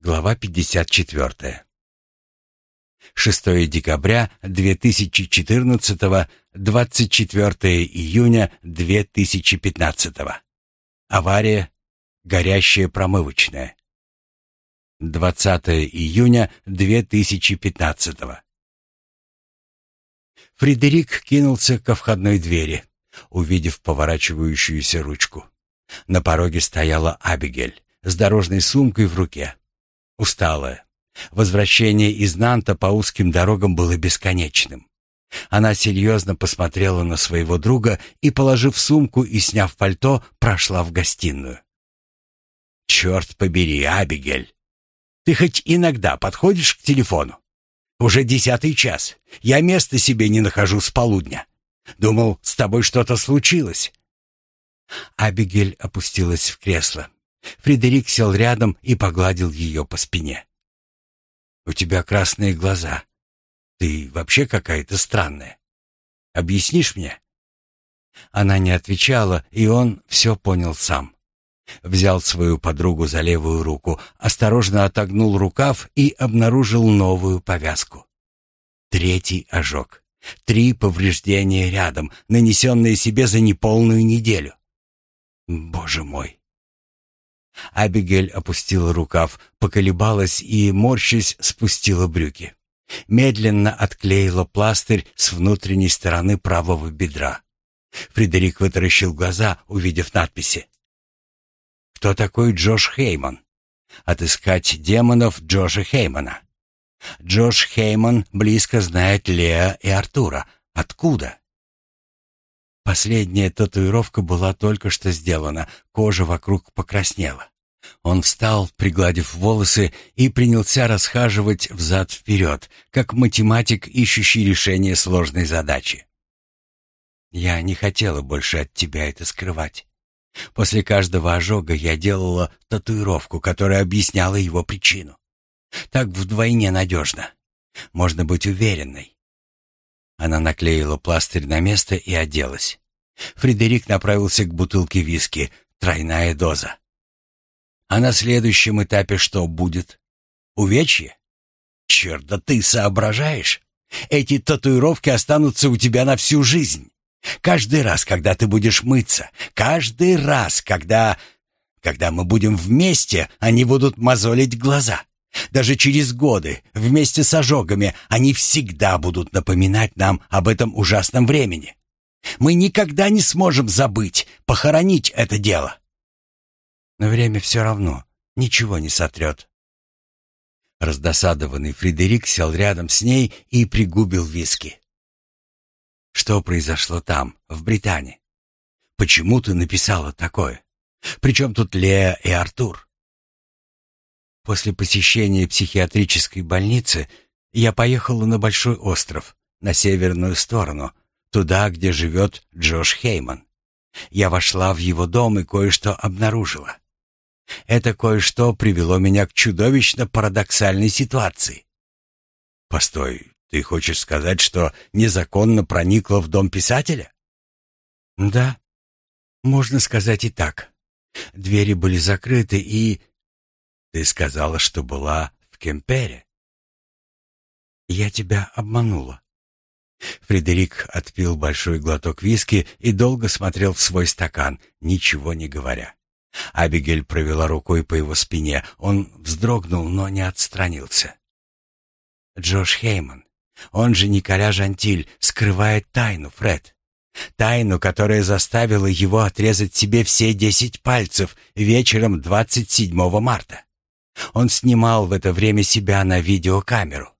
Глава 54. 6 декабря 2014, 24 июня 2015. Авария. Горящая промывочная. 20 июня 2015. Фредерик кинулся ко входной двери, увидев поворачивающуюся ручку. На пороге стояла Абигель с дорожной сумкой в руке усталая. Возвращение из Нанта по узким дорогам было бесконечным. Она серьезно посмотрела на своего друга и, положив сумку и сняв пальто, прошла в гостиную. «Черт побери, Абигель! Ты хоть иногда подходишь к телефону? Уже десятый час. Я места себе не нахожу с полудня. Думал, с тобой что-то случилось». Абигель опустилась в кресло. Фредерик сел рядом и погладил ее по спине. «У тебя красные глаза. Ты вообще какая-то странная. Объяснишь мне?» Она не отвечала, и он все понял сам. Взял свою подругу за левую руку, осторожно отогнул рукав и обнаружил новую повязку. Третий ожог. Три повреждения рядом, нанесенные себе за неполную неделю. Боже мой! Абигель опустила рукав, поколебалась и, морщась, спустила брюки. Медленно отклеила пластырь с внутренней стороны правого бедра. Фредерик вытаращил глаза, увидев надписи. «Кто такой Джош Хейман?» «Отыскать демонов Джоша Хеймана». «Джош Хейман близко знает Леа и Артура. Откуда?» Последняя татуировка была только что сделана, кожа вокруг покраснела. Он встал, пригладив волосы, и принялся расхаживать взад-вперед, как математик, ищущий решение сложной задачи. «Я не хотела больше от тебя это скрывать. После каждого ожога я делала татуировку, которая объясняла его причину. Так вдвойне надежно. Можно быть уверенной. Она наклеила пластырь на место и оделась. Фредерик направился к бутылке виски. Тройная доза. А на следующем этапе что будет? Увечье? Черт, да ты соображаешь? Эти татуировки останутся у тебя на всю жизнь. Каждый раз, когда ты будешь мыться, каждый раз, когда... Когда мы будем вместе, они будут мозолить глаза. Даже через годы, вместе с ожогами, они всегда будут напоминать нам об этом ужасном времени. Мы никогда не сможем забыть, похоронить это дело. Но время все равно ничего не сотрет. Раздосадованный Фредерик сел рядом с ней и пригубил виски. Что произошло там, в Британии? Почему ты написала такое? Причем тут Лея и Артур? После посещения психиатрической больницы я поехала на Большой остров, на северную сторону, туда, где живет Джош Хейман. Я вошла в его дом и кое-что обнаружила. Это кое-что привело меня к чудовищно парадоксальной ситуации. Постой, ты хочешь сказать, что незаконно проникла в дом писателя? Да, можно сказать и так. Двери были закрыты, и ты сказала, что была в Кемпере. Я тебя обманула. Фредерик отпил большой глоток виски и долго смотрел в свой стакан, ничего не говоря. Абигель провела рукой по его спине. Он вздрогнул, но не отстранился. Джош Хейман, он же Николя Жантиль, скрывает тайну, Фред. Тайну, которая заставила его отрезать себе все десять пальцев вечером 27 марта. Он снимал в это время себя на видеокамеру.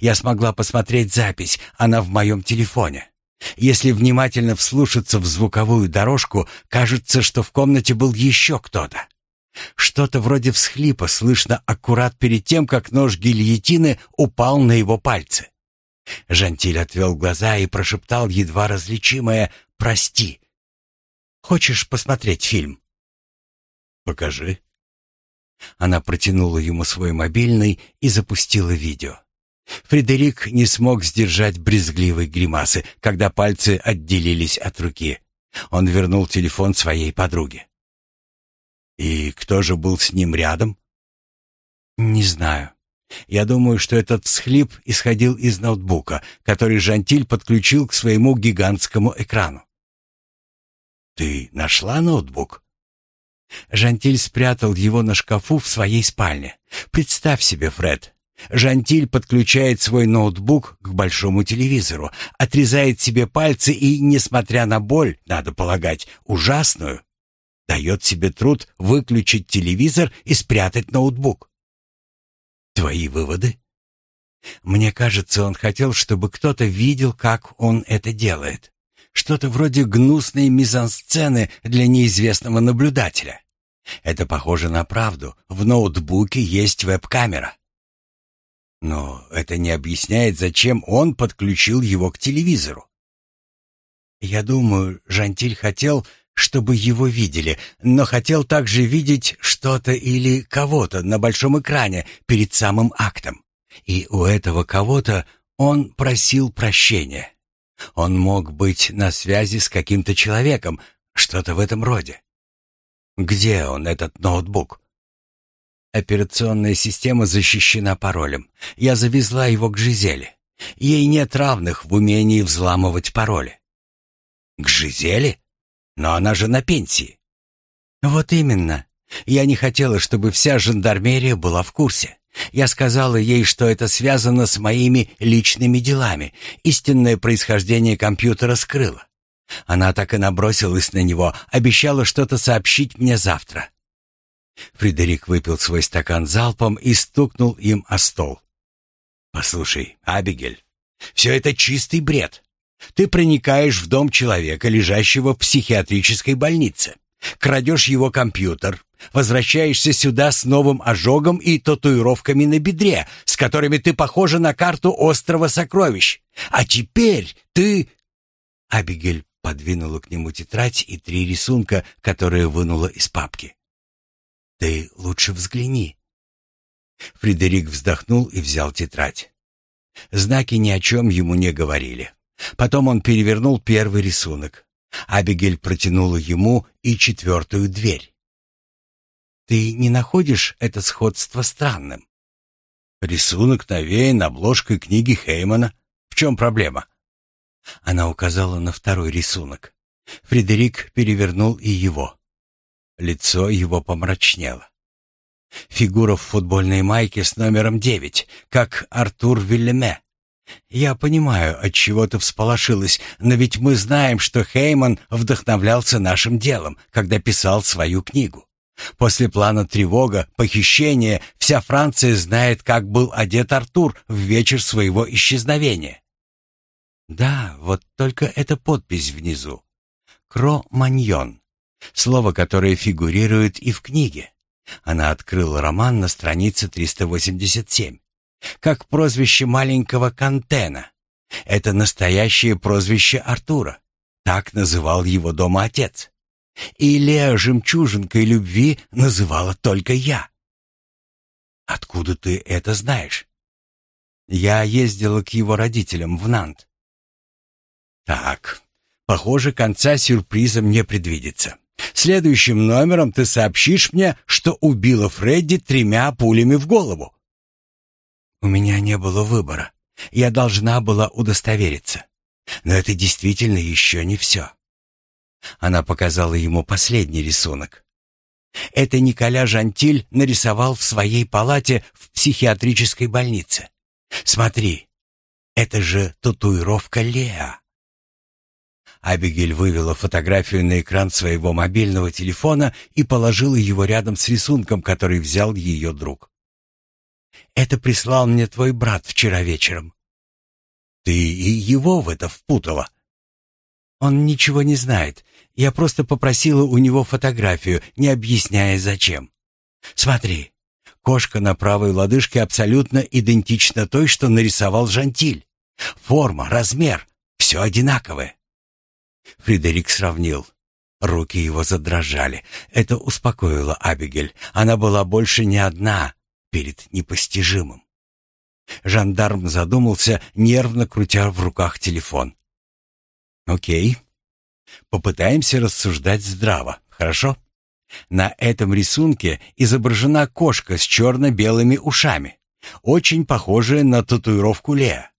Я смогла посмотреть запись, она в моем телефоне. Если внимательно вслушаться в звуковую дорожку, кажется, что в комнате был еще кто-то. Что-то вроде всхлипа слышно аккурат перед тем, как нож гильотины упал на его пальцы. Жантиль отвел глаза и прошептал едва различимое «Прости». «Хочешь посмотреть фильм?» «Покажи», она протянула ему свой мобильный и запустила видео. Фредерик не смог сдержать брезгливой гримасы, когда пальцы отделились от руки. Он вернул телефон своей подруге. «И кто же был с ним рядом?» «Не знаю. Я думаю, что этот всхлип исходил из ноутбука, который Жантиль подключил к своему гигантскому экрану». «Ты нашла ноутбук?» Жантиль спрятал его на шкафу в своей спальне. Представь себе, Фред. Жантиль подключает свой ноутбук к большому телевизору, отрезает себе пальцы и, несмотря на боль, надо полагать, ужасную, дает себе труд выключить телевизор и спрятать ноутбук. Твои выводы? Мне кажется, он хотел, чтобы кто-то видел, как он это делает. Что-то вроде гнусной мизансцены для неизвестного наблюдателя. Это похоже на правду. В ноутбуке есть веб-камера. Но это не объясняет, зачем он подключил его к телевизору. Я думаю, Жантиль хотел, чтобы его видели, но хотел также видеть что-то или кого-то на большом экране перед самым актом. И у этого кого-то он просил прощения. Он мог быть на связи с каким-то человеком, что-то в этом роде. Где он, этот ноутбук? Операционная система защищена паролем. Я завезла его к Жизели. Ей нет равных в умении взламывать пароли. К Жизели? Но она же на пенсии. Вот именно. Я не хотела, чтобы вся жандармерия была в курсе. Я сказала ей, что это связано с моими личными делами. Истинное происхождение компьютера скрыла. Она так и набросилась на него, обещала что-то сообщить мне завтра. Фредерик выпил свой стакан залпом и стукнул им о стол. «Послушай, Абигель, все это чистый бред. Ты проникаешь в дом человека, лежащего в психиатрической больнице, крадешь его компьютер, возвращаешься сюда с новым ожогом и татуировками на бедре, с которыми ты похожа на карту острова сокровищ. А теперь ты...» Абигель подвинула к нему тетрадь и три рисунка, которые вынула из папки. «Ты лучше взгляни». Фредерик вздохнул и взял тетрадь. Знаки ни о чем ему не говорили. Потом он перевернул первый рисунок. Абигель протянула ему и четвертую дверь. «Ты не находишь это сходство странным?» «Рисунок навеян обложкой книги Хеймана. В чем проблема?» Она указала на второй рисунок. Фредерик перевернул и его. Лицо его помрачнело. Фигура в футбольной майке с номером девять, как Артур Вильяме. Я понимаю, от чего ты всполошилась, но ведь мы знаем, что Хейман вдохновлялся нашим делом, когда писал свою книгу. После плана тревога, похищения, вся Франция знает, как был одет Артур в вечер своего исчезновения. Да, вот только эта подпись внизу. Кро-маньон. Слово, которое фигурирует и в книге. Она открыла роман на странице 387. Как прозвище маленького Кантена. Это настоящее прозвище Артура. Так называл его дома отец. И Лео жемчужинкой любви называла только я. Откуда ты это знаешь? Я ездила к его родителям в Нант. Так, похоже, конца сюрприза мне предвидится. Следующим номером ты сообщишь мне, что убила Фредди тремя пулями в голову. У меня не было выбора. Я должна была удостовериться. Но это действительно еще не все. Она показала ему последний рисунок. Это Николя Жантиль нарисовал в своей палате в психиатрической больнице. Смотри, это же татуировка Леа. Абигель вывела фотографию на экран своего мобильного телефона и положила его рядом с рисунком, который взял ее друг. «Это прислал мне твой брат вчера вечером». «Ты и его в это впутала?» «Он ничего не знает. Я просто попросила у него фотографию, не объясняя зачем. Смотри, кошка на правой лодыжке абсолютно идентична той, что нарисовал Жантиль. Форма, размер — все одинаковое. Фредерик сравнил. Руки его задрожали. Это успокоило Абигель. Она была больше не одна перед непостижимым. Жандарм задумался, нервно крутя в руках телефон. «Окей. Попытаемся рассуждать здраво, хорошо? На этом рисунке изображена кошка с черно-белыми ушами, очень похожая на татуировку Леа.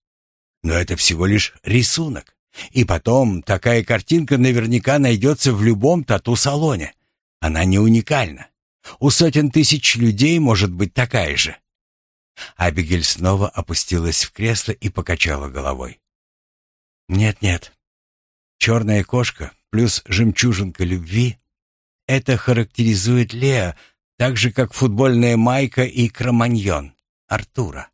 Но это всего лишь рисунок. И потом, такая картинка наверняка найдется в любом тату-салоне. Она не уникальна. У сотен тысяч людей может быть такая же. Абигель снова опустилась в кресло и покачала головой. «Нет-нет. Черная кошка плюс жемчужинка любви — это характеризует Леа так же, как футбольная майка и кроманьон Артура.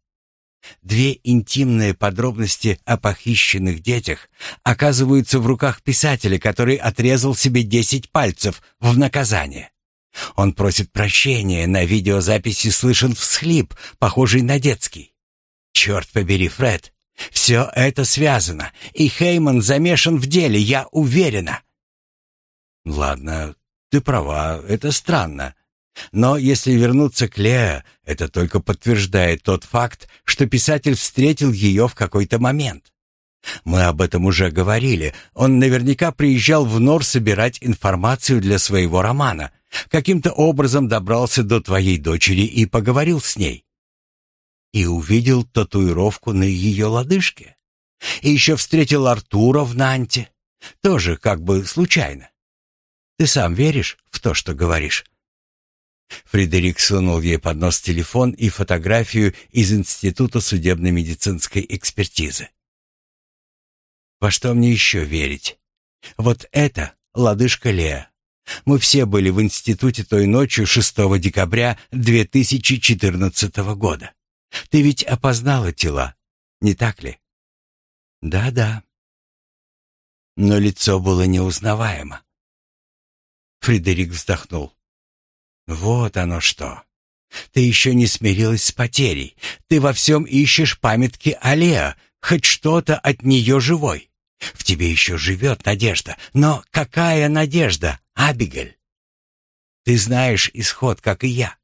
Две интимные подробности о похищенных детях оказываются в руках писателя, который отрезал себе десять пальцев в наказание. Он просит прощения, на видеозаписи слышен всхлип, похожий на детский. Черт побери, Фред, все это связано, и Хейман замешан в деле, я уверена. Ладно, ты права, это странно. Но если вернуться к Лео, это только подтверждает тот факт, что писатель встретил ее в какой-то момент. Мы об этом уже говорили. Он наверняка приезжал в Нор собирать информацию для своего романа. Каким-то образом добрался до твоей дочери и поговорил с ней. И увидел татуировку на ее лодыжке. И еще встретил Артура в Нанте. Тоже как бы случайно. Ты сам веришь в то, что говоришь? Фредерик сунул ей под нос телефон и фотографию из Института судебно-медицинской экспертизы. Во что мне еще верить? Вот это лодыжка Леа. Мы все были в институте той ночью 6 декабря 2014 года. Ты ведь опознала тела, не так ли? Да-да. Но лицо было неузнаваемо. Фредерик вздохнул. Вот оно что. Ты еще не смирилась с потерей. Ты во всем ищешь памятки о хоть что-то от нее живой. В тебе еще живет надежда. Но какая надежда, Абигель? Ты знаешь исход, как и я.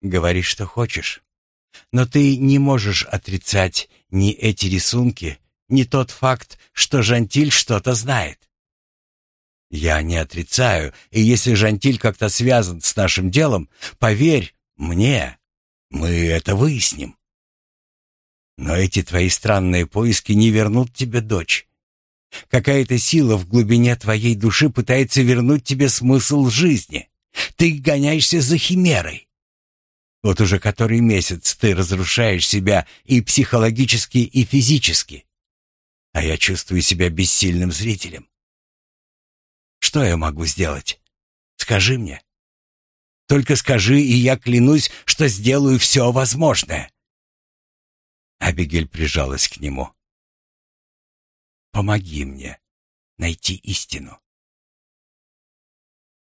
Говори, что хочешь. Но ты не можешь отрицать ни эти рисунки, ни тот факт, что Жантиль что-то знает. Я не отрицаю, и если Жантиль как-то связан с нашим делом, поверь мне, мы это выясним. Но эти твои странные поиски не вернут тебе дочь. Какая-то сила в глубине твоей души пытается вернуть тебе смысл жизни. Ты гоняешься за химерой. Вот уже который месяц ты разрушаешь себя и психологически, и физически. А я чувствую себя бессильным зрителем. Что я могу сделать? Скажи мне. Только скажи, и я клянусь, что сделаю все возможное. Абигель прижалась к нему. «Помоги мне найти истину».